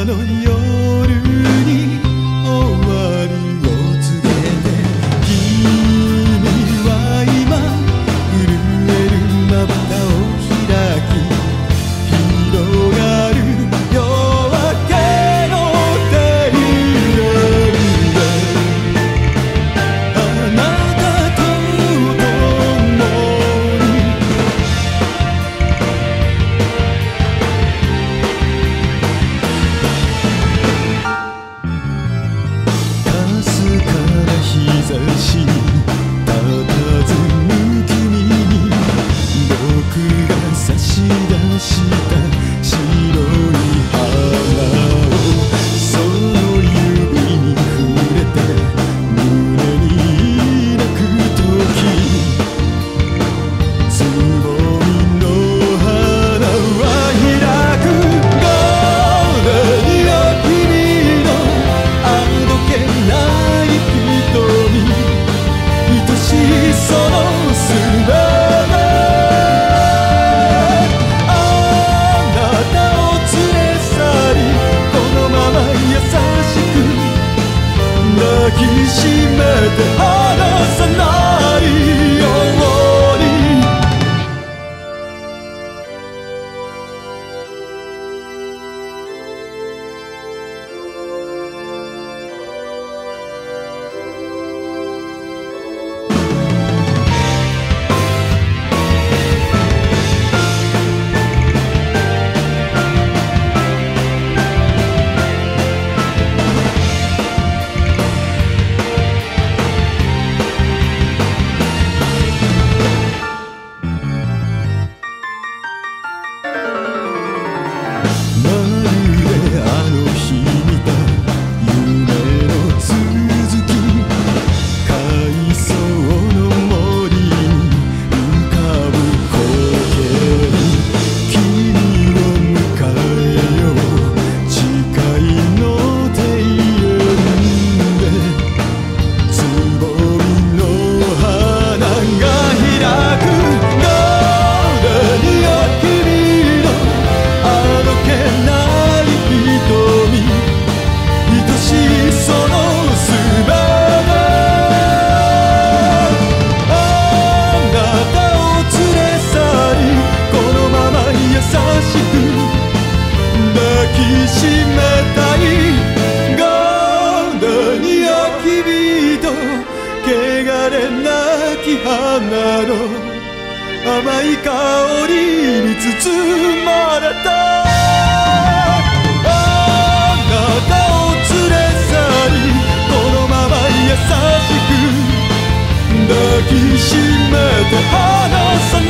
Yalan on きしめて離さないの甘い香りに包まれた。あなたを連れ去りこのまま優しく抱きしめて離さない。